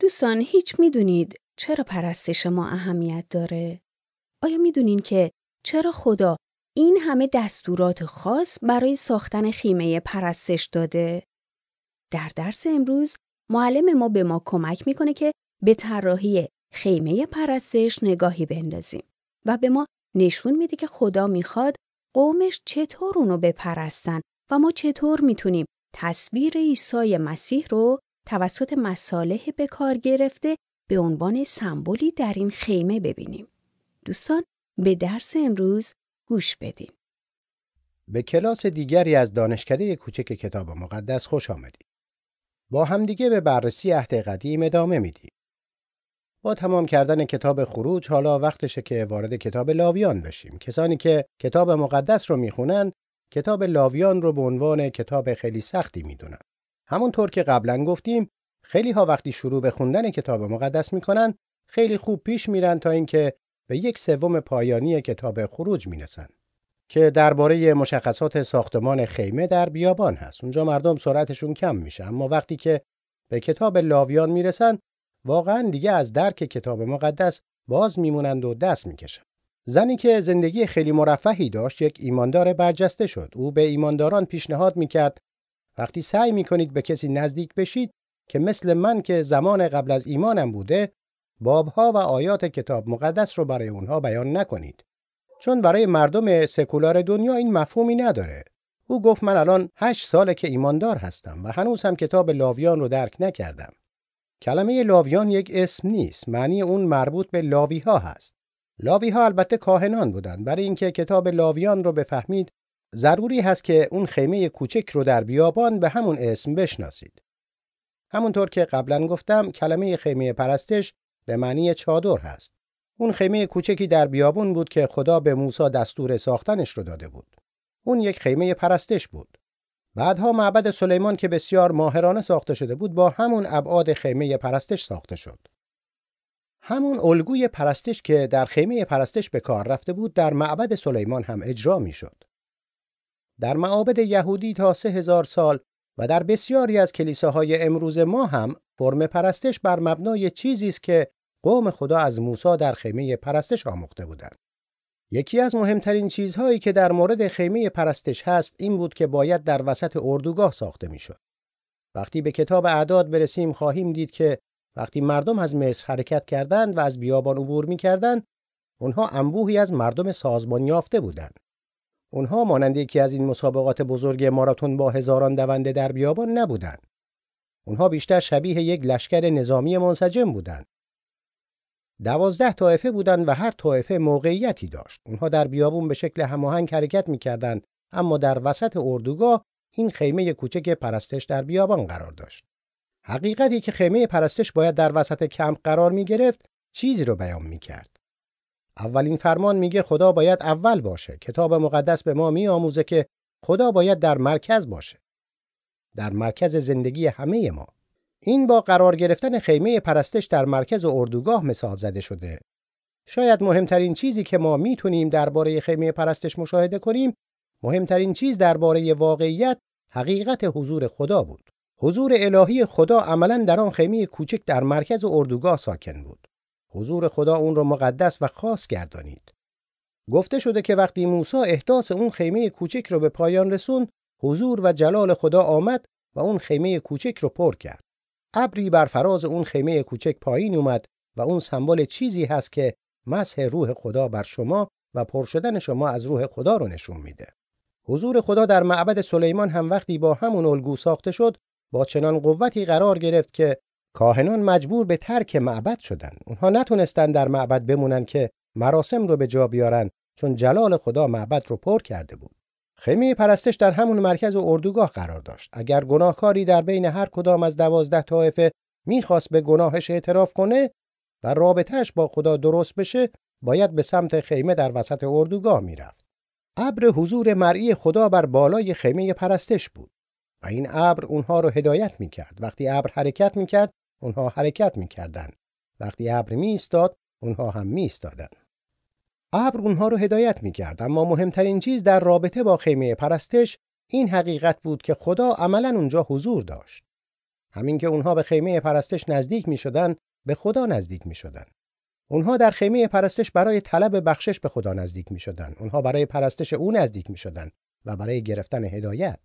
دوستان هیچ می‌دونید چرا پرستش ما اهمیت داره؟ آیا می‌دونین که چرا خدا این همه دستورات خاص برای ساختن خیمه پرستش داده؟ در درس امروز معلم ما به ما کمک می‌کنه که به طراحی خیمه پرستش نگاهی بندازیم و به ما نشون میده که خدا می‌خواد قومش چطور اونو بپرستن و ما چطور می‌تونیم تصویر عیسی مسیح رو توسط مصالح به کار گرفته به عنوان سمبولی در این خیمه ببینیم. دوستان به درس امروز گوش بدین. به کلاس دیگری از دانشکده کوچک کتاب مقدس خوش آمدید. با همدیگه به بررسی عهد قدیم ادامه میدیم. با تمام کردن کتاب خروج حالا وقتشه که وارد کتاب لاویان بشیم. کسانی که کتاب مقدس رو می‌خونن کتاب لاویان رو به عنوان کتاب خیلی سختی می‌دونن. همونطور که قبلا گفتیم خیلی ها وقتی شروع به خوندن کتاب مقدس می‌کنن خیلی خوب پیش میرن تا اینکه به یک سوم پایانی کتاب خروج می‌رسن که درباره مشخصات ساختمان خیمه در بیابان هست. اونجا مردم سرعتشون کم میشه اما وقتی که به کتاب لاویان می‌رسن واقعا دیگه از درک کتاب مقدس باز میمونند و دست می‌کشن. زنی که زندگی خیلی مرفهی داشت یک ایماندار برجسته شد. او به ایمانداران پیشنهاد می‌کرد وقتی سعی می‌کنید به کسی نزدیک بشید که مثل من که زمان قبل از ایمانم بوده بابها و آیات کتاب مقدس رو برای اونها بیان نکنید. چون برای مردم سکولار دنیا این مفهومی نداره. او گفت من الان هشت ساله که ایماندار هستم و هنوز هم کتاب لاویان رو درک نکردم. کلمه لاویان یک اسم نیست معنی اون مربوط به لاوی ها هست. لاوی ها البته کاهنان بودند برای اینکه کتاب لاویان رو بفهمید ضروری هست که اون خیمه کوچک رو در بیابان به همون اسم بشناسید همونطور که قبلا گفتم کلمه خیمه پرستش به معنی چادر هست. اون خیمه کوچکی در بیابون بود که خدا به موسی دستور ساختنش رو داده بود. اون یک خیمه پرستش بود. بعدها معبد سلیمان که بسیار ماهرانه ساخته شده بود با همون ابعاد خیمه پرستش ساخته شد. همون الگوی پرستش که در خیمه پرستش به کار رفته بود در معبد سلیمان هم اجرا می شد. در معابد یهودی تا سه هزار سال و در بسیاری از کلیساهای امروز ما هم فرم پرستش بر مبنای چیزی است که قوم خدا از موسی در خیمه پرستش آموخته بودند. یکی از مهمترین چیزهایی که در مورد خیمه پرستش هست این بود که باید در وسط اردوگاه ساخته می‌شد. وقتی به کتاب اعداد برسیم خواهیم دید که وقتی مردم از مصر حرکت کردند و از بیابان عبور می‌کردند اونها انبوهی از مردم سازمان یافته بودند. اونها مانند یکی از این مسابقات بزرگ ماراتون با هزاران دونده در بیابان نبودند. اونها بیشتر شبیه یک لشکر نظامی منسجم بودند. دوازده طایفه بودند و هر طایفه موقعیتی داشت. اونها در بیابون به شکل هماهنگ حرکت می‌کردند اما در وسط اردوگاه این خیمه کوچک پرستش در بیابان قرار داشت. حقیقتی که خیمه پرستش باید در وسط کمپ قرار می گرفت چیزی رو بیان می کرد. اولین فرمان میگه خدا باید اول باشه. کتاب مقدس به ما میآموزه که خدا باید در مرکز باشه. در مرکز زندگی همه ما. این با قرار گرفتن خیمه پرستش در مرکز اردوگاه مثال زده شده. شاید مهمترین چیزی که ما می‌تونیم درباره خیمه پرستش مشاهده کنیم، مهمترین چیز درباره واقعیت حقیقت حضور خدا بود. حضور الهی خدا عملا در آن خیمه کوچک در مرکز اردوگاه ساکن بود. حضور خدا اون رو مقدس و خاص گردانید. گفته شده که وقتی موسی احداث اون خیمه کوچک رو به پایان رسون، حضور و جلال خدا آمد و اون خیمه کوچک رو پر کرد. ابری بر فراز اون خیمه کوچک پایین اومد و اون سمبل چیزی هست که مسح روح خدا بر شما و پر شدن شما از روح خدا رو نشون میده. حضور خدا در معبد سلیمان هم وقتی با همون الگو ساخته شد با چنان قوتی قرار گرفت که کاهنان مجبور به ترک معبد شدند. اونها نتونستند در معبد بمونن که مراسم رو به جا بیارن چون جلال خدا معبد رو پر کرده بود. خیمه پرستش در همون مرکز و اردوگاه قرار داشت. اگر گناهکاری در بین هر کدام از دوازده طایفه می‌خواست به گناهش اعتراف کنه و رابطهش با خدا درست بشه، باید به سمت خیمه در وسط اردوگاه می‌رفت. ابر حضور مرئی خدا بر بالای خیمه پرستش بود و این ابر اونها رو هدایت می‌کرد. وقتی ابر حرکت می‌کرد، اونها حرکت می‌کردند. وقتی ابر می ایستاد اونها هم می ایستادند. ابر اونها رو هدایت می‌کرد اما مهمترین چیز در رابطه با خیمه پرستش این حقیقت بود که خدا عملا اونجا حضور داشت. همین که اونها به خیمه پرستش نزدیک می شدن به خدا نزدیک می شدن. اونها در خیمه پرستش برای طلب بخشش به خدا نزدیک می شدن. اونها برای پرستش او نزدیک می شدن و برای گرفتن هدایت.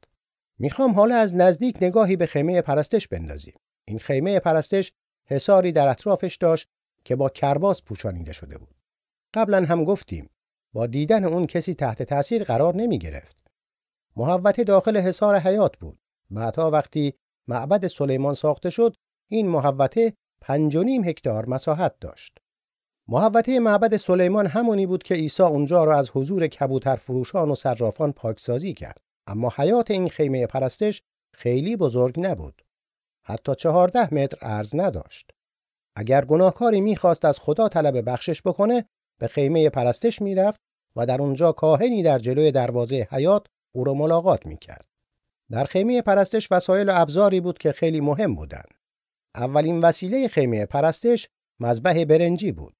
می‌خوام حالا از نزدیک نگاهی به خیمه پرستش بندازیم. این خیمه پرستش حساری در اطرافش داشت که با کرباس پوشانیده شده بود. قبلا هم گفتیم با دیدن اون کسی تحت تاثیر قرار نمی گرفت. محوطه داخل حصار حیات بود. بعدها وقتی معبد سلیمان ساخته شد این محوطه پنج هکتار مساحت داشت. محوطه معبد سلیمان همونی بود که عیسی اونجا را از حضور کبوتر فروشان و صرافان پاکسازی کرد. اما حیات این خیمه پرستش خیلی بزرگ نبود. حتی چهارده متر عرض نداشت. اگر گناهکاری می‌خواست از خدا طلب بخشش بکنه به خیمه پرستش می‌رفت و در اونجا کاهنی در جلوی دروازه حیات او را ملاقات می‌کرد. در خیمه پرستش وسایل و ابزاری بود که خیلی مهم بودند. اولین وسیله خیمه پرستش مذبح برنجی بود.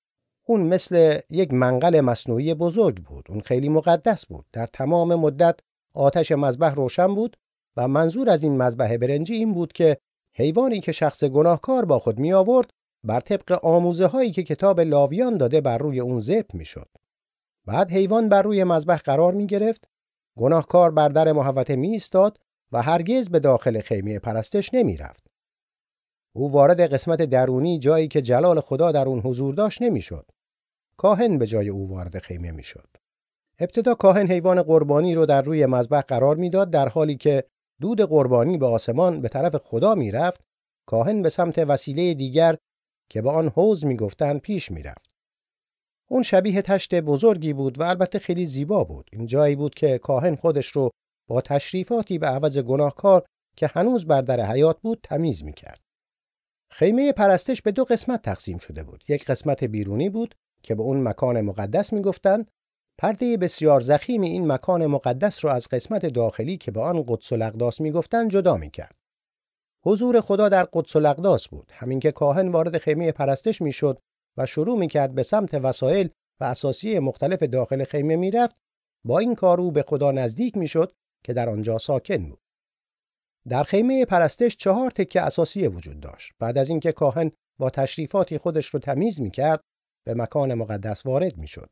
اون مثل یک منقل مصنوعی بزرگ بود. اون خیلی مقدس بود. در تمام مدت آتش مذبح روشن بود و منظور از این مذبح برنجی این بود که حیوانی که شخص گناهکار با خود می آورد بر طبق آموزه هایی که کتاب لاویان داده بر روی اون ذبح می شد. بعد حیوان بر روی مذبح قرار می گرفت گناهکار بر در محوطه می ایستاد و هرگز به داخل خیمه پرستش نمی رفت. او وارد قسمت درونی جایی که جلال خدا در اون حضور داشت نمی شد. کاهن به جای او وارد خیمه می شد. ابتدا کاهن حیوان قربانی رو در روی مذبح قرار می‌داد در حالی که دود قربانی به آسمان به طرف خدا می‌رفت کاهن به سمت وسیله دیگر که به آن حوز می‌گفتند پیش می‌رفت. اون شبیه تشت بزرگی بود و البته خیلی زیبا بود. این جایی بود که کاهن خودش رو با تشریفاتی به عوض گناهکار که هنوز بر در حیات بود تمیز می‌کرد. خیمه پرستش به دو قسمت تقسیم شده بود. یک قسمت بیرونی بود که به اون مکان مقدس می‌گفتند پرده بسیار زخیم این مکان مقدس را از قسمت داخلی که به آن قدس الاقداس می‌گفتند جدا می‌کرد. حضور خدا در قدس الاقداس بود. همین که کاهن وارد خیمه پرستش می‌شد و شروع می‌کرد به سمت وسایل و اساسی مختلف داخل خیمه می‌رفت، با این کار او به خدا نزدیک می‌شد که در آنجا ساکن بود. در خیمه پرستش چهار تکه اساسی وجود داشت. بعد از اینکه کاهن با تشریفاتی خودش رو تمیز می‌کرد، به مکان مقدس وارد می‌شد.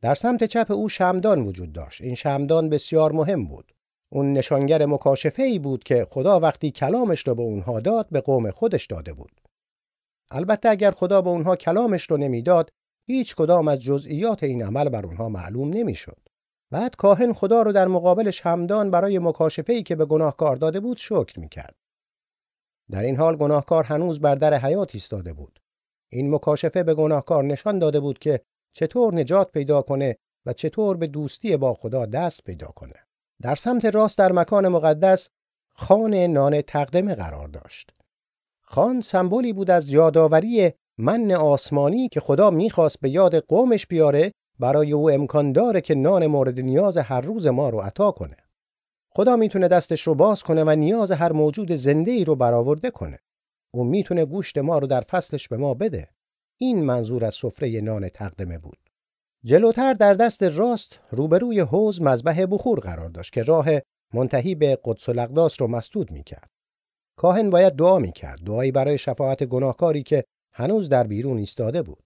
در سمت چپ او شمدان وجود داشت. این شمدان بسیار مهم بود. اون نشانگر مکاشفه ای بود که خدا وقتی کلامش را به اونها داد به قوم خودش داده بود. البته اگر خدا به اونها کلامش رو نمی‌داد، هیچ کدام از جزئیات این عمل بر اونها معلوم نمی‌شد. بعد کاهن خدا رو در مقابل شمدان برای مکاشفه ای که به گناهکار داده بود شکر می‌کرد. در این حال گناهکار هنوز بر در حیات ایستاده بود. این مکاشفه به گناهکار نشان داده بود که چطور نجات پیدا کنه و چطور به دوستی با خدا دست پیدا کنه. در سمت راست در مکان مقدس خان نان تقدمه قرار داشت. خان سمبولی بود از یادآوری من آسمانی که خدا می‌خواست به یاد قومش بیاره برای او امکان داره که نان مورد نیاز هر روز ما رو عطا کنه. خدا می‌تونه دستش رو باز کنه و نیاز هر موجود زنده ای رو برآورده کنه. او می‌تونه گوشت ما رو در فصلش به ما بده. این منظور از سفره نان تقدمه بود. جلوتر در دست راست روبروی حوز مذبح بخور قرار داشت که راه منتهی به قدس الاقداس رو مسدود می‌کرد. کاهن باید دعا می‌کرد، دعایی برای شفاعت گناهکاری که هنوز در بیرون ایستاده بود.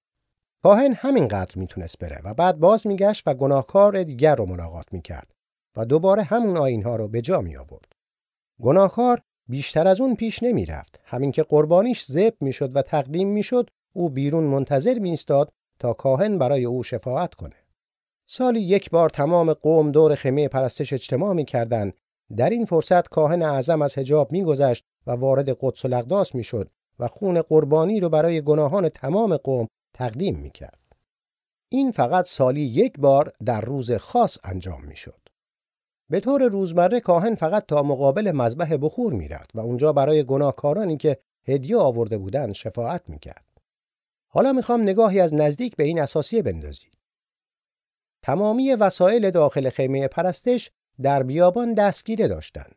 کاهن همینقدر می‌تونست بره و بعد باز میگشت و گناهکار دیگر رو ملاقات می‌کرد و دوباره همون آینها رو به جا می آورد. گناهکار بیشتر از اون پیش نمی‌رفت. همین که قربانیش ذبح می‌شد و تقدیم می‌شد، او بیرون منتظر میستاد تا کاهن برای او شفاعت کنه. سالی یک بار تمام قوم دور خیمه پرستش اجتماع می‌کردند. در این فرصت کاهن اعظم از حجاب میگذشت و وارد قدس الاقداس می‌شد و خون قربانی رو برای گناهان تمام قوم تقدیم می‌کرد. این فقط سالی یک بار در روز خاص انجام می‌شد. به طور روزمره کاهن فقط تا مقابل مذبح بخور می‌رفت و اونجا برای گناهکارانی که هدیه آورده بودند شفاعت می‌کرد. حالا می‌خوام نگاهی از نزدیک به این اساسیه بندازید. تمامی وسایل داخل خیمه پرستش در بیابان دستگیره داشتند.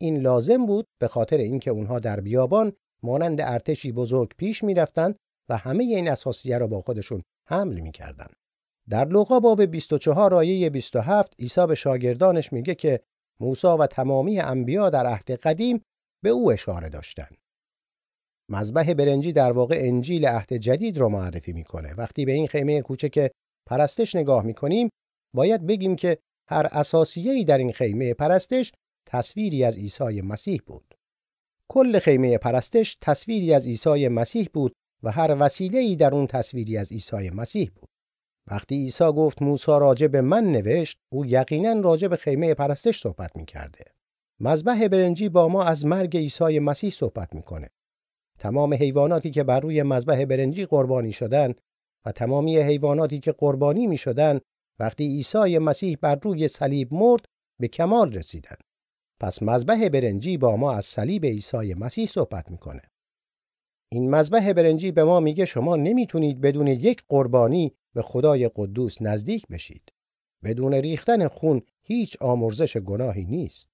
این لازم بود به خاطر اینکه اونها در بیابان مانند ارتشی بزرگ پیش می‌رفتند و همه این اساسیه را با خودشون حمل می‌کردند. در لوقا باب 24 آیه 27 عیسی به شاگردانش میگه که موسی و تمامی انبیا در عهد قدیم به او اشاره داشتند. مذبح برنجی در واقع انجیل عهد جدید رو معرفی می‌کنه. وقتی به این خیمه کوچک پرستش نگاه می‌کنیم باید بگیم که هر اساسیه‌ای در این خیمه پرستش تصویری از عیسی مسیح بود. کل خیمه پرستش تصویری از عیسی مسیح بود و هر وسیله‌ای در اون تصویری از عیسی مسیح بود. وقتی عیسی گفت موسی راجع به من نوشت، او یقینا راجع به خیمه پرستش صحبت می‌کرده. مذبح برنجی با ما از مرگ عیسی مسیح صحبت می‌کنه. تمام حیواناتی که بر روی مذبح برنجی قربانی شدند و تمامی حیواناتی که قربانی می شدن وقتی عیسی مسیح بر روی صلیب مرد به کمال رسیدند. پس مذبح برنجی با ما از صلیب عیسی مسیح صحبت می‌کنه. این مذبح برنجی به ما میگه شما نمی‌تونید بدون یک قربانی به خدای قدوس نزدیک بشید. بدون ریختن خون هیچ آمرزش گناهی نیست.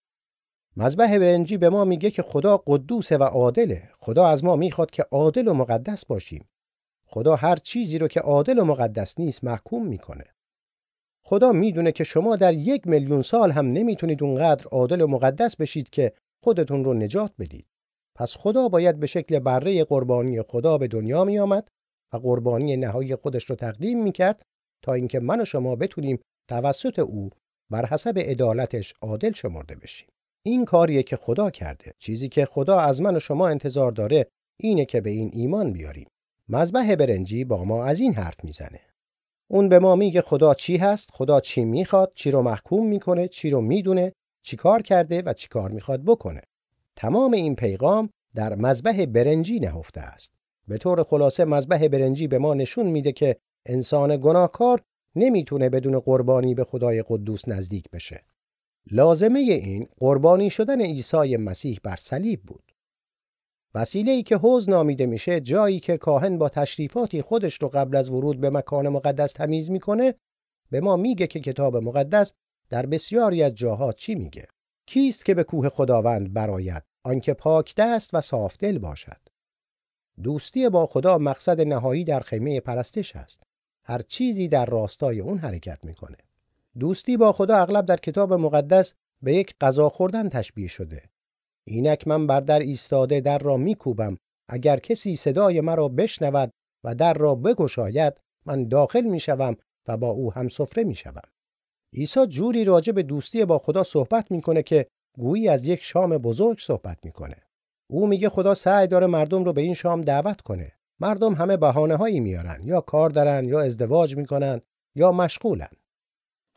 مذبح برنجی به ما میگه که خدا قدوسه و عادله. خدا از ما می‌خواد که عادل و مقدس باشیم. خدا هر چیزی رو که عادل و مقدس نیست محکوم می‌کنه. خدا می‌دونه که شما در یک میلیون سال هم نمی‌تونید اونقدر عادل و مقدس بشید که خودتون رو نجات بدید. پس خدا باید به شکل بره قربانی خدا به دنیا می آمد و قربانی نهایی خودش رو تقدیم می کرد تا اینکه من و شما بتونیم توسط او بر حسب عدالتش عادل شمرده بشیم. این کاریه که خدا کرده. چیزی که خدا از من و شما انتظار داره اینه که به این ایمان بیاریم. مذبح برنجی با ما از این حرف می‌زنه. اون به ما میگه خدا چی هست، خدا چی می‌خواد، چی رو محکوم می‌کنه، چی رو می‌دونه، چی کار کرده و چی کار می‌خواد بکنه. تمام این پیغام در مذبح برنجی نهفته است. به طور خلاصه مذبح برنجی به ما نشون میده که انسان گناهکار نمی‌تونه بدون قربانی به خدای قدوس نزدیک بشه. لازمه این قربانی شدن عیسی مسیح بر صلیب بود. وسیله ای که حوز نامیده میشه جایی که کاهن با تشریفاتی خودش رو قبل از ورود به مکان مقدس تمیز می‌کنه به ما میگه که کتاب مقدس در بسیاری از جاها چی میگه؟ کیست که به کوه خداوند براید آنکه پاک دست و صاف دل باشد. دوستی با خدا مقصد نهایی در خیمه پرستش است. هر چیزی در راستای اون حرکت می‌کنه. دوستی با خدا اغلب در کتاب مقدس به یک غذا خوردن تشبیه شده. اینک من بر در ایستاده در را میکوبم. اگر کسی صدای مرا بشنود و در را بگشاید من داخل می‌شوم و با او هم سفره می‌شوم. عیسی جوری راجع به دوستی با خدا صحبت می‌کنه که گویی از یک شام بزرگ صحبت می‌کنه. او میگه خدا سعی داره مردم رو به این شام دعوت کنه. مردم همه بهانه هایی میارن. یا کار دارن یا ازدواج می‌کنن یا مشغولن.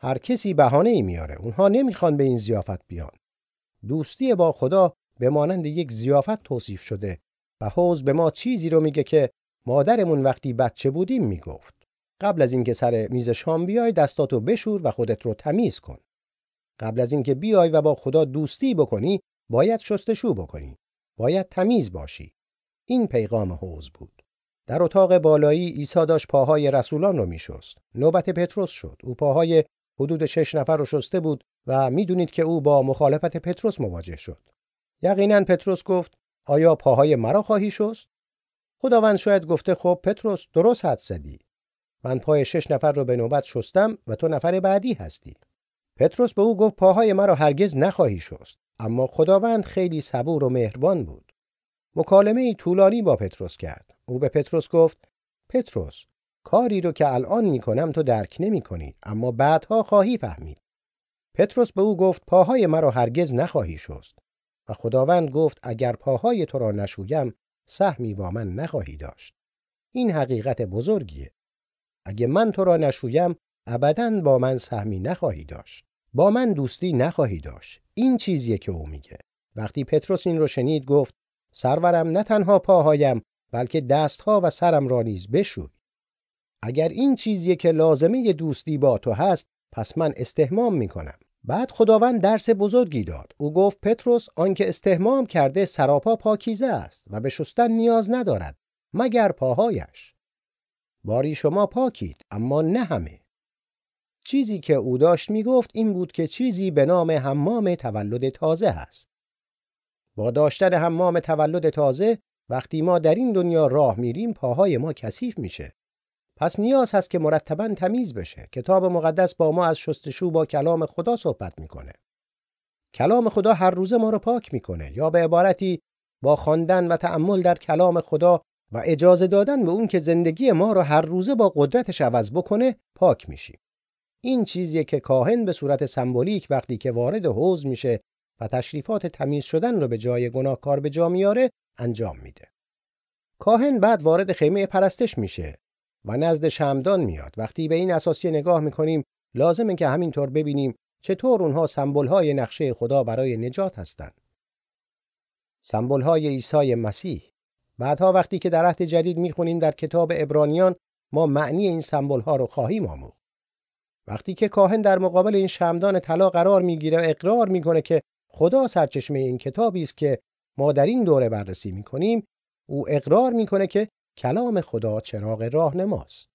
هر کسی بهانه ای میاره. اونها نمی‌خوان به این زیافت بیان. دوستی با خدا به مانند یک زیافت توصیف شده و حوز به ما چیزی رو میگه که مادرمون وقتی بچه بودیم می‌گفت. قبل از اینکه سر میز شام بیای دستاتو بشور و خودت رو تمیز کن. قبل از اینکه بیای و با خدا دوستی بکنی باید شستشو بکنی. باید تمیز باشی. این پیغام حوز بود. در اتاق بالایی عیسی داشت پاهای رسولان رو میشست. نوبت پتروس شد. او پاهای حدود شش نفر رو شسته بود و می‌دونید که او با مخالفت پتروس مواجه شد. یقینا پتروس گفت آیا پاهای مرا خواهی شست؟ خداوند شاید گفته خب پتروس درست حد زدی. من پای شش نفر رو به نوبت شستم و تو نفر بعدی هستی. پتروس به او گفت پاهای مرا هرگز نخواهی شست. اما خداوند خیلی صبور و مهربان بود. مکالمه ای طولانی با پتروس کرد. او به پتروس گفت پتروس کاری رو که الان می کنم تو درک نمی کنی اما بعدها خواهی فهمید. پتروس به او گفت پاهای مرا هرگز نخواهی شست. و خداوند گفت اگر پاهای تو را نشویم سهمی با من نخواهی داشت. این حقیقت بزرگیه. اگه من تو را نشویم ابدا با من سهمی نخواهی داشت. با من دوستی نخواهی داشت. این چیزیه که او میگه. وقتی پتروس این رو شنید گفت سرورم نه تنها پاهایم بلکه دستها و سرم را نیز بشوی. اگر این چیزیه که لازمه دوستی با تو هست پس من استهمام می‌کنم. بعد خداوند درس بزرگی داد. او گفت پتروس آنکه استهمام کرده سراپا پاکیزه است و به شستن نیاز ندارد مگر پاهایش. باری شما پاکید اما نه همه. چیزی که او داشت می‌گفت این بود که چیزی به نام حمام تولد تازه است با داشتن حمام تولد تازه وقتی ما در این دنیا راه میریم پاهای ما کثیف میشه. پس نیاز هست که مرتبا تمیز بشه کتاب مقدس با ما از شستشو با کلام خدا صحبت می‌کنه کلام خدا هر روزه ما رو پاک می‌کنه یا به عبارتی با خواندن و تأمل در کلام خدا و اجازه دادن به اون که زندگی ما رو هر روزه با قدرتش عوض بکنه پاک میشیم. این چیزیه که کاهن به صورت سمبولیک وقتی که وارد حوز میشه و تشریفات تمیز شدن رو به جای گناهکار به جا میاره انجام میده. کاهن بعد وارد خیمه پرستش میشه و نزد شمدان میاد. وقتی به این اساسی نگاه می‌کنیم لازمه که همینطور ببینیم چطور اونها های نقشه خدا برای نجات هستند. های عیسی مسیح بعدها وقتی که در عهد جدید می‌خونیم در کتاب ابرانیان ما معنی این ها رو خواهیم آموخت. وقتی که کاهن در مقابل این شمدان طلا قرار می‌گیره و اقرار می‌کنه که خدا سرچشمه این کتابی است که ما در این دوره بررسی می‌کنیم او اقرار می‌کنه که کلام خدا چراغ راهنماست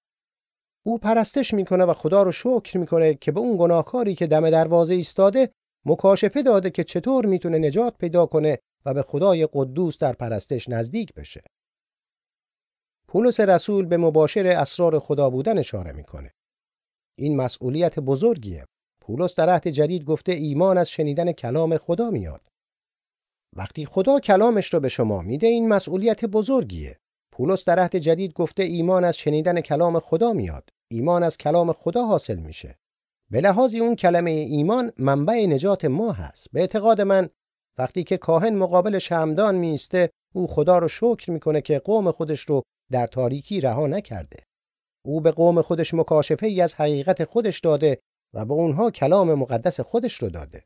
او پرستش می‌کنه و خدا رو شکر می‌کنه که به اون گناهکاری که دم دروازه ایستاده مکاشفه داده که چطور می‌تونه نجات پیدا کنه و به خدای قدوس در پرستش نزدیک بشه. پولس رسول به مباشر اسرار خدا بودن اشاره می‌کنه. این مسئولیت بزرگیه. پولس در عهد جدید گفته ایمان از شنیدن کلام خدا میاد. وقتی خدا کلامش رو به شما میده این مسئولیت بزرگیه. پولس در عهد جدید گفته ایمان از شنیدن کلام خدا میاد. ایمان از کلام خدا حاصل میشه. به لحاظ اون کلمه ایمان منبع نجات ما هست. به اعتقاد من وقتی که کاهن مقابل شمدان میسته او خدا رو شکر می‌کنه که قوم خودش رو در تاریکی رها نکرده. او به قوم خودش مکاشفه ای از حقیقت خودش داده و به اونها کلام مقدس خودش رو داده.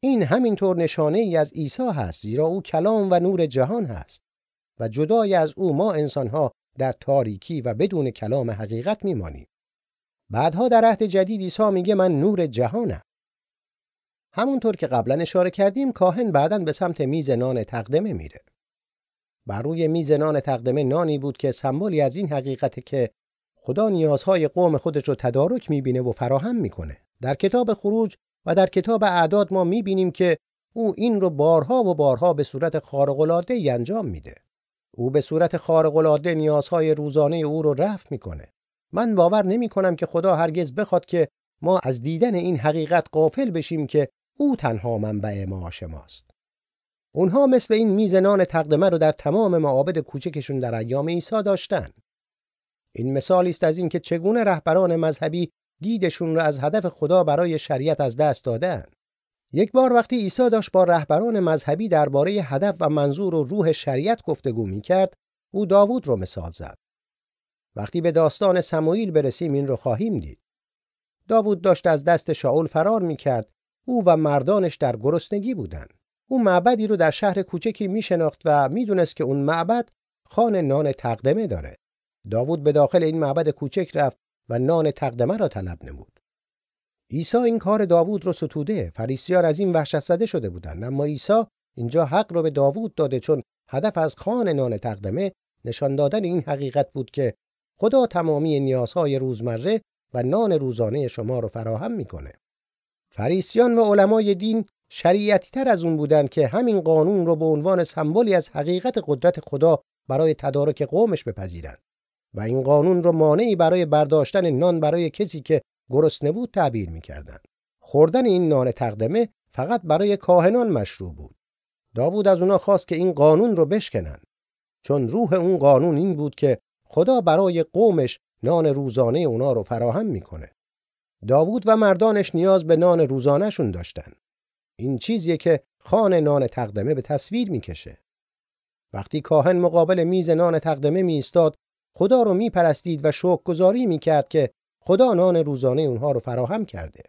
این همینطور نشانه ای از عیسی هست زیرا او کلام و نور جهان هست و جدای از او ما انسانها در تاریکی و بدون کلام حقیقت میمانیم. بعدها در عهد جدید عیسی میگه من نور جهانم. همونطور که قبلا اشاره کردیم کاهن بعدا به سمت میز نان تقدمه میره. بر روی میز نان تقدمه نانی بود که سمبولی از این حقیقت که خدا نیازهای قوم خودش رو تدارک می‌بینه و فراهم می‌کنه. در کتاب خروج و در کتاب اعداد ما می‌بینیم که او این رو بارها و بارها به صورت خارق انجام میده. او به صورت خارق نیازهای روزانه او رو رفع می‌کنه. من باور نمی کنم که خدا هرگز بخواد که ما از دیدن این حقیقت قافل بشیم که او تنها منبع معاش ماست. اونها مثل این میزنان تقدمه رو در تمام معابد کوچکشون در ایام عیسی داشتن. این مثالی است از اینکه چگونه رهبران مذهبی دیدشون را از هدف خدا برای شریعت از دست دادن. یک بار وقتی عیسی داشت با رهبران مذهبی درباره هدف و منظور و روح شریعت گفتگو می‌کرد، او داوود رو مثال زد. وقتی به داستان سموئیل برسیم این رو خواهیم دید. داوود داشت از دست شاول فرار می‌کرد. او و مردانش در گرسنگی بودند. او معبدی رو در شهر کوچکی میشناخت و می‌دونست که اون معبد خان نان تقدمه داره. داوود به داخل این معبد کوچک رفت و نان تقدمه را طلب نمود. عیسی این کار داوود رو ستوده. فریسیان از این وحشت زده شده بودند. اما عیسی اینجا حق رو به داوود داده چون هدف از خان نان تقدمه نشان دادن این حقیقت بود که خدا تمامی نیازهای روزمره و نان روزانه شما رو فراهم می‌کنه. فریسیان و علمای دین شریعتی تر از اون بودند که همین قانون رو به عنوان سمبولی از حقیقت قدرت خدا برای تدارک قومش بپذیرند و این قانون رو مانعی برای برداشتن نان برای کسی که گرسنه بود تعبیر می‌کردند. خوردن این نان تقدمه فقط برای کاهنان مشروع بود. داوود از اونا خواست که این قانون رو بشکنن چون روح اون قانون این بود که خدا برای قومش نان روزانه اونا رو فراهم می‌کنه. داوود و مردانش نیاز به نان روزانهشون داشتن. این چیزیه که خان نان تقدمه به تصویر می‌کشه. وقتی کاهن مقابل میز نان تقدمه می ایستاد خدا رو میپرستید و شکرگزاری می‌کرد که خدا نان روزانه اونها رو فراهم کرده.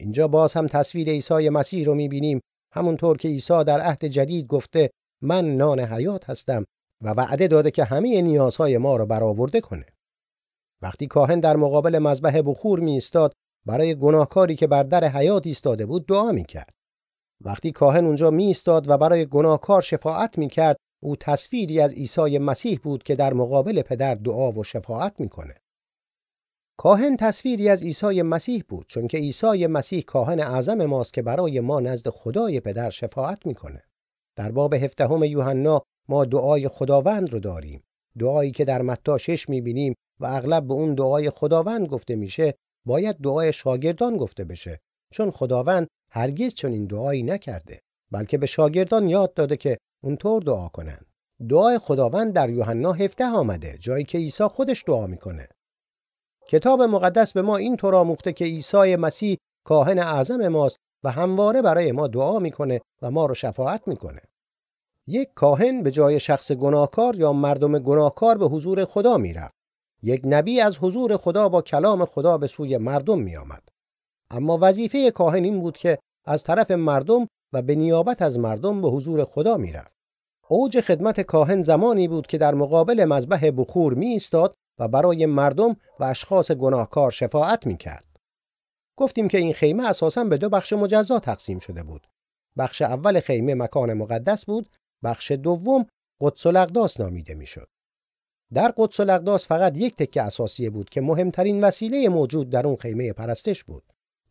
اینجا باز هم تصویر عیسی مسیح رو می‌بینیم همونطور که عیسی در عهد جدید گفته من نان حیات هستم و وعده داده که همه نیازهای ما رو برآورده کنه. وقتی کاهن در مقابل مذبح بخور می ایستاد برای گناهکاری که بر در حیات ایستاده بود دعا می کرد. وقتی کاهن اونجا می ایستاد و برای گناهکار شفاعت می کرد او تصویری از عیسی مسیح بود که در مقابل پدر دعا و شفاعت می‌کنه. کاهن تصویری از عیسی مسیح بود چون که عیسی مسیح کاهن اعظم ماست که برای ما نزد خدای پدر شفاعت می‌کنه. در باب هفدهم یوحنا ما دعای خداوند رو داریم. دعایی که در متی 6 می‌بینیم و اغلب به اون دعای خداوند گفته میشه باید دعای شاگردان گفته بشه چون خداوند هرگز چنین دعایی نکرده بلکه به شاگردان یاد داده که اونطور دعا کنند دعای خداوند در یوحنا 17 آمده جایی که عیسی خودش دعا می‌کنه کتاب مقدس به ما این طور آموخته که عیسی مسیح کاهن اعظم ماست و همواره برای ما دعا می‌کنه و ما رو شفاعت می‌کنه. یک کاهن به جای شخص گناهکار یا مردم گناهکار به حضور خدا می‌رفت. یک نبی از حضور خدا با کلام خدا به سوی مردم میآمد. اما وظیفه کاهن این بود که از طرف مردم و به نیابت از مردم به حضور خدا می‌رفت. اوج خدمت کاهن زمانی بود که در مقابل مذبح بخور می ایستاد و برای مردم و اشخاص گناهکار شفاعت می کرد. گفتیم که این خیمه اساساً به دو بخش مجزا تقسیم شده بود. بخش اول خیمه مکان مقدس بود، بخش دوم قدس الاقداس نامیده می‌شد. در قدس الاقداس فقط یک تکه اساسی بود که مهمترین وسیله موجود در اون خیمه پرستش بود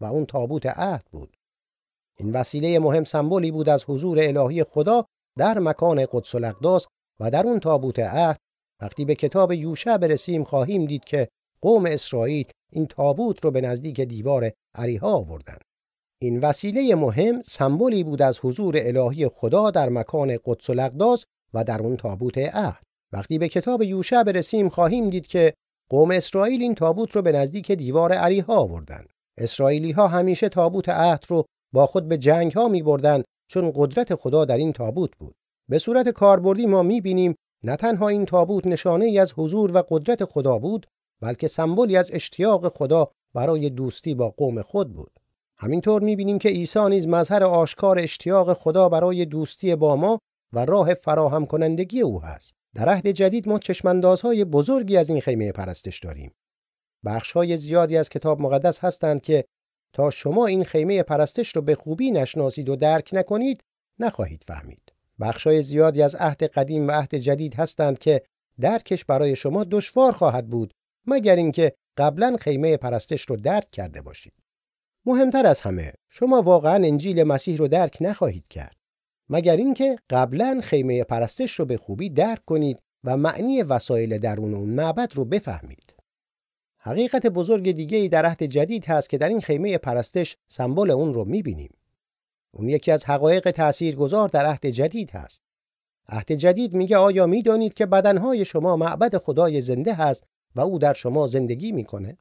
و اون تابوت عهد بود. این وسیله مهم سمبولی بود از حضور الهی خدا در مکان قدس الاقداس و در اون تابوت عهد وقتی به کتاب یوشع برسیم خواهیم دید که قوم اسرائیل این تابوت رو به نزدیک دیوار عریها آوردند. این وسیله مهم سمبولی بود از حضور الهی خدا در مکان قدس الاقداس و در اون تابوت عهد. وقتی به کتاب یوشع برسیم خواهیم دید که قوم اسرائیل این تابوت رو به نزدیک دیوار عریها آوردند. اسرائیلی ها همیشه تابوت عهد رو با خود به جنگ ها می بردن چون قدرت خدا در این تابوت بود. به صورت کاربردی ما می بینیم نه تنها این تابوت نشانه ای از حضور و قدرت خدا بود بلکه سمبولی از اشتیاق خدا برای دوستی با قوم خود بود. همینطور می‌بینیم که عیسی نیز مظهر آشکار اشتیاق خدا برای دوستی با ما و راه فراهم کنندگی او هست. در عهد جدید ما چشماندازهای بزرگی از این خیمه پرستش داریم. بخشهای زیادی از کتاب مقدس هستند که تا شما این خیمه پرستش رو به خوبی نشناسید و درک نکنید نخواهید فهمید. بخشای زیادی از عهد قدیم و عهد جدید هستند که درکش برای شما دشوار خواهد بود مگر اینکه قبلا خیمه پرستش رو درک کرده باشید. مهمتر از همه شما واقعا انجیل مسیح رو درک نخواهید کرد مگر اینکه قبلا خیمه پرستش رو به خوبی درک کنید و معنی وسایل درون اون معبد رو بفهمید. حقیقت بزرگ دیگه ای در عهد جدید هست که در این خیمه پرستش سمبل اون رو می‌بینیم. اون یکی از حقایق تاثیرگذار در عهد جدید هست. عهد جدید میگه آیا می‌دانید که بدنهای شما معبد خدای زنده هست و او در شما زندگی می‌کنه؟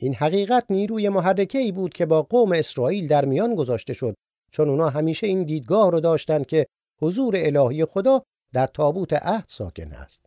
این حقیقت نیروی محرکه ای بود که با قوم اسرائیل در میان گذاشته شد چون اونا همیشه این دیدگاه رو داشتند که حضور الهی خدا در تابوت عهد ساکن است.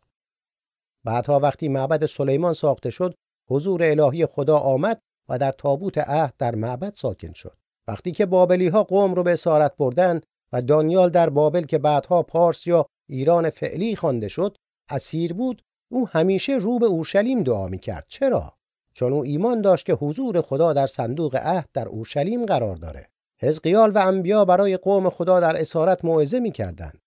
بعدها وقتی معبد سلیمان ساخته شد، حضور الهی خدا آمد و در تابوت عهد در معبد ساکن شد. وقتی که بابلی ها قوم رو به اسارت بردن و دانیال در بابل که بعدها پارس یا ایران فعلی خوانده شد اسیر بود او همیشه رو به اورشلیم دعا می‌کرد. چرا؟ چون او ایمان داشت که حضور خدا در صندوق عهد در اورشلیم قرار داره. حزقیال و انبیا برای قوم خدا در اسارت موعظه می‌کردند.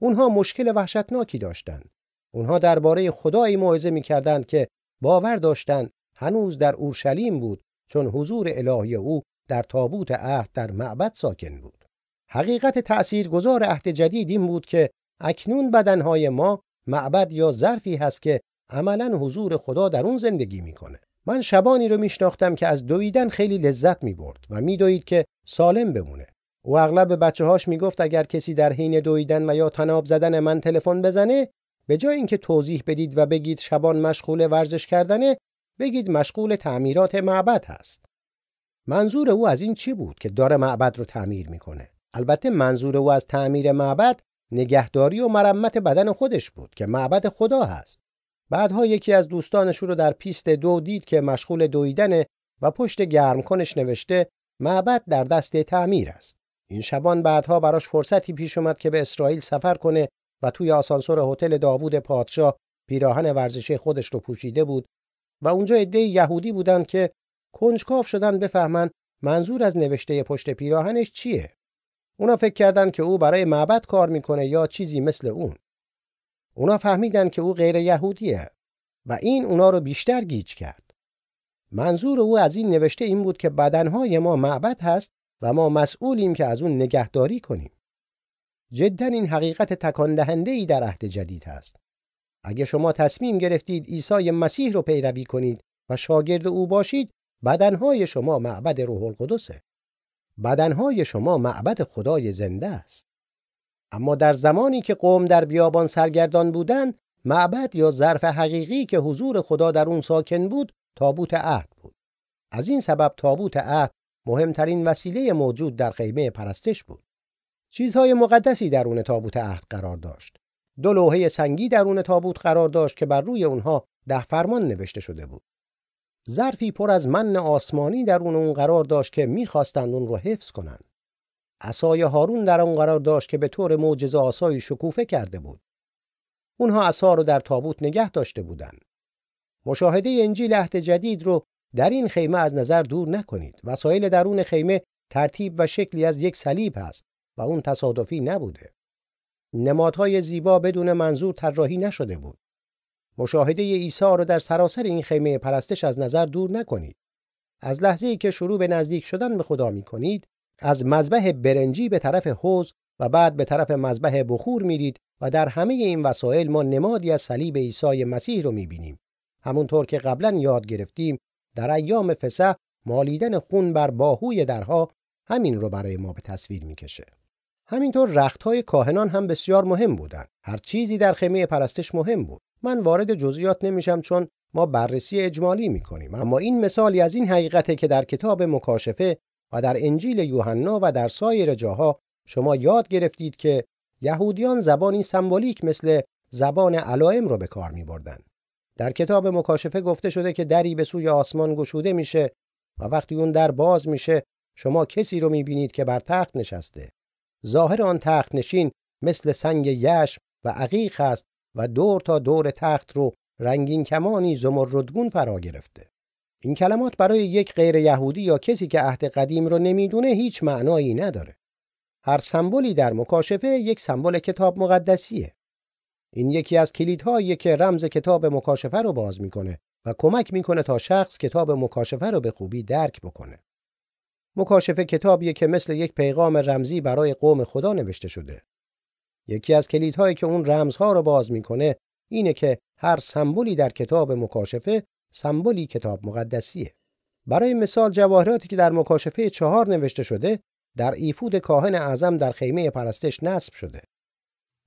اونها مشکل وحشتناکی داشتند. اونها درباره خدایی موعظه می‌کردند که باور داشتند هنوز در اورشلیم بود چون حضور الهی او در تابوت عهد در معبد ساکن بود. حقیقت تأثیرگذار عهد جدید این بود که اکنون بدنهای ما معبد یا ظرفی هست که عملا حضور خدا در اون زندگی می‌کنه. من شبانی رو میشناختم که از دویدن خیلی لذت می‌برد و میدوید که سالم بمونه. او اغلب به بچه هاش می‌گفت اگر کسی در حین دویدن و یا تناب زدن من تلفن بزنه به جای اینکه توضیح بدید و بگید شبان مشغول ورزش کردنه بگید مشغول تعمیرات معبد هست. منظور او از این چی بود که داره معبد رو تعمیر می‌کنه؟ البته منظور او از تعمیر معبد نگهداری و مرمت بدن خودش بود که معبد خدا هست. بعدها یکی از دوستانش رو در پیست دو دید که مشغول دویدن و پشت گرم کنش نوشته معبد در دست تعمیر است. این شبان بعدها براش فرصتی پیش اومد که به اسرائیل سفر کنه و توی آسانسور هتل داوود پادشاه پیراهن ورزشی خودش رو پوشیده بود و اونجا عده یهودی بودند که کنجکاو شدن بفهمن منظور از نوشته پشت پیراهنش چیه. اونا فکر کردن که او برای معبد کار می‌کنه یا چیزی مثل اون. اونا فهمیدن که او غیر یهودیه و این اونا رو بیشتر گیج کرد. منظور او از این نوشته این بود که بدنهای ما معبد هست و ما مسئولیم که از اون نگهداری کنیم. جدا این حقیقت تکان دهنده ای در عهد جدید هست. اگه شما تصمیم گرفتید عیسی مسیح رو پیروی کنید و شاگرد او باشید بدنهای شما معبد روح القدسه بدنهای شما معبد خدای زنده است. اما در زمانی که قوم در بیابان سرگردان بودند، معبد یا ظرف حقیقی که حضور خدا در اون ساکن بود، تابوت عهد بود. از این سبب تابوت عهد مهمترین وسیله موجود در خیمه پرستش بود. چیزهای مقدسی درون تابوت عهد قرار داشت. دو لوحه سنگی درون تابوت قرار داشت که بر روی اونها ده فرمان نوشته شده بود. ظرفی پر از من آسمانی درون اون قرار داشت که می‌خواستند اون رو حفظ کنند. عصای هارون در اون قرار داشت که به طور معجزه آسایی شکوفه کرده بود. اونها عصا رو در تابوت نگه داشته بودند. مشاهده انجیل عهد جدید رو در این خیمه از نظر دور نکنید. وسایل درون خیمه ترتیب و شکلی از یک صلیب هست و اون تصادفی نبوده. نمادهای زیبا بدون منظور طراحی نشده بود. مشاهده عیسی رو در سراسر این خیمه پرستش از نظر دور نکنید. از لحظه ای که شروع به نزدیک شدن به خدا می کنید، از مذبح برنجی به طرف حوز و بعد به طرف مذبح بخور میرید و در همه این وسایل ما نمادی از صلیب عیسی مسیح رو می‌بینیم. همونطور که قبلا یاد گرفتیم در ایام فسح مالیدن خون بر باهوی درها همین رو برای ما به تصویر می‌کشه. همینطور رختهای کاهنان هم بسیار مهم بودند. هر چیزی در خیمه پرستش مهم بود. من وارد جزئیات نمیشم چون ما بررسی اجمالی می‌کنیم اما این مثالی از این حقیقته که در کتاب مکاشفه و در انجیل یوحنا و در سایر جاها شما یاد گرفتید که یهودیان زبانی سمبولیک مثل زبان علائم رو به کار می بردن. در کتاب مکاشفه گفته شده که دری به سوی آسمان گشوده میشه و وقتی اون در باز میشه شما کسی رو می‌بینید که بر تخت نشسته. ظاهر آن تخت نشین مثل سنگ یشم و عقیق است و دور تا دور تخت رو رنگین کمانی زمردگون فرا گرفته. این کلمات برای یک غیر یهودی یا کسی که عهد قدیم رو نمی‌دونه هیچ معنایی نداره. هر سمبولی در مکاشفه یک سمبل کتاب مقدسیه. این یکی از کلیدهایی که رمز کتاب مکاشفه رو باز می‌کنه و کمک می‌کنه تا شخص کتاب مکاشفه رو به خوبی درک بکنه. مکاشفه کتابیه که مثل یک پیغام رمزی برای قوم خدا نوشته شده. یکی از کلیدهایی که اون رمزها رو باز می‌کنه اینه که هر سمبولی در کتاب مکاشفه سمبولی کتاب مقدسیه. برای مثال جواهراتی که در مکاشفه چهار نوشته شده در ایفود کاهن اعظم در خیمه پرستش نصب شده.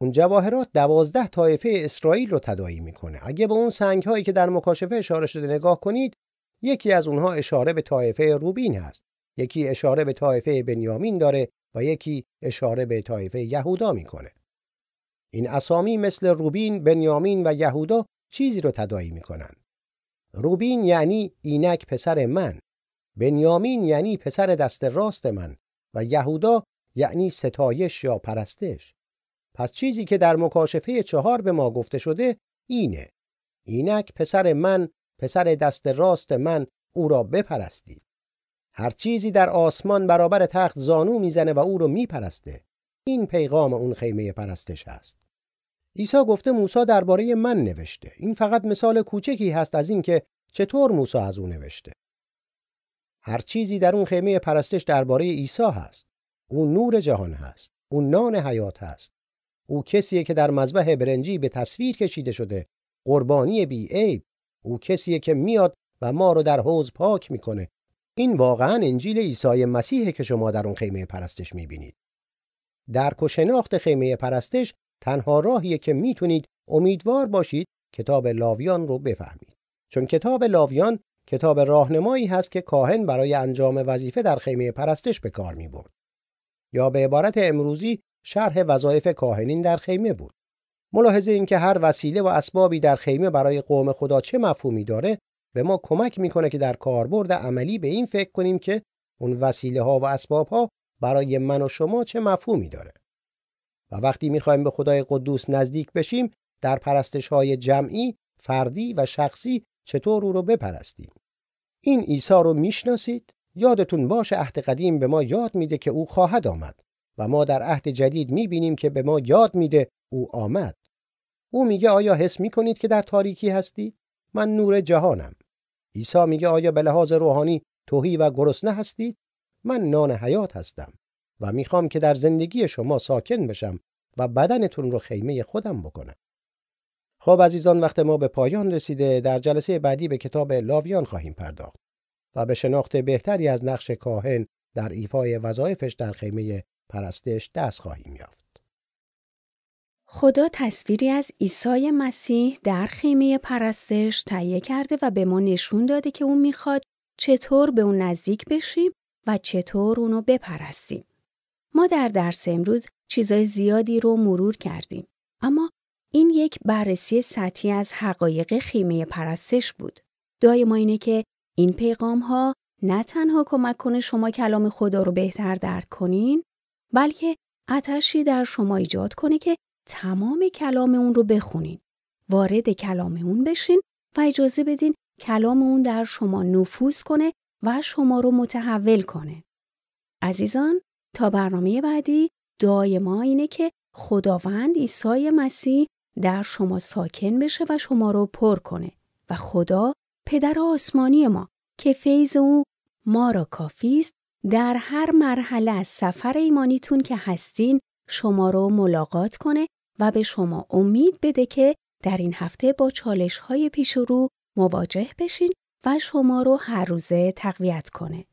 اون جواهرات دوازده طایفه اسرائیل رو تداعی می‌کنه. اگه به اون سنگ هایی که در مکاشفه اشاره شده نگاه کنید، یکی از اونها اشاره به طایفه روبین هست. یکی اشاره به طایفه بنیامین داره و یکی اشاره به طایفه یهودا می‌کنه. این اسامی مثل روبین، بنیامین و یهودا چیزی رو تداعی می‌کنن. روبین یعنی اینک پسر من، بنیامین یعنی پسر دست راست من و یهودا یعنی ستایش یا پرستش. پس چیزی که در مکاشفه چهار به ما گفته شده اینه. اینک پسر من، پسر دست راست من او را بپرستید. هر چیزی در آسمان برابر تخت زانو می‌زنه و او رو میپرسته. این پیغام اون خیمه پرستش است. عیسی گفته موسی درباره من نوشته. این فقط مثال کوچکی هست از اینکه چطور موسی از او نوشته. هر چیزی در اون خیمه پرستش درباره عیسی هست. او نور جهان هست. او نان حیات هست. او کسیه که در مذبح برنجی به تصویر کشیده شده. قربانی بی عیب. او کسیه که میاد و ما رو در حوض پاک می‌کنه. این واقعا انجیل عیسی مسیحه که شما در اون خیمه پرستش می‌بینید. درک و شناخت خیمه پرستش تنها راهیه که می‌تونید امیدوار باشید کتاب لاویان رو بفهمید. چون کتاب لاویان کتاب راهنمایی هست که کاهن برای انجام وظیفه در خیمه پرستش به کار می‌برد. یا به عبارت امروزی شرح وظایف کاهنین در خیمه بود. ملاحظه این که هر وسیله و اسبابی در خیمه برای قوم خدا چه مفهومی داره به ما کمک می‌کنه که در کاربرد عملی به این فکر کنیم که اون وسیله ها و اسباب ها برای من و شما چه مفهومی داره. و وقتی می‌خوایم به خدای قدوس نزدیک بشیم در پرستش های جمعی، فردی و شخصی چطور او رو بپرستیم. این عیسی رو می‌شناسید؟ یادتون باشه عهد قدیم به ما یاد میده که او خواهد آمد و ما در عهد جدید می‌بینیم که به ما یاد میده او آمد. او میگه آیا حس می‌کنید که در تاریکی هستید؟ من نور جهانم. عیسی میگه آیا به لحاظ روحانی توهی و گرسنه هستید؟ من نان حیات هستم و می‌خوام که در زندگی شما ساکن بشم و بدنتون رو خیمه خودم بکنم. خب عزیزان وقت ما به پایان رسیده در جلسه بعدی به کتاب لاویان خواهیم پرداخت و به شناخت بهتری از نقش کاهن در ایفای وظایفش در خیمه پرستش دست خواهیم یافت. خدا تصویری از عیسی مسیح در خیمه پرستش تهیه کرده و به ما نشون داده که اون می‌خواد چطور به اون نزدیک بشیم و چطور اونو بپرستیم. ما در درس امروز چیزای زیادی رو مرور کردیم. اما این یک بررسی سطحی از حقایق خیمه پرستش بود. دای ما اینه که این پیغام ها نه تنها کمک کنه شما کلام خدا رو بهتر درک کنین بلکه اتشی در شما ایجاد کنه که تمام کلام اون رو بخونین. وارد کلام اون بشین و اجازه بدین کلام اون در شما نفوذ کنه و شما رو متحول کنه. عزیزان تا برنامه بعدی دعای ما اینه که خداوند عیسی مسیح در شما ساکن بشه و شما رو پر کنه و خدا پدر آسمانی ما که فیض او ما را کافی است در هر مرحله از سفر ایمانیتون که هستین شما رو ملاقات کنه و به شما امید بده که در این هفته با چالش های پیش رو مواجه بشین و شما رو هر روزه تقویت کنه.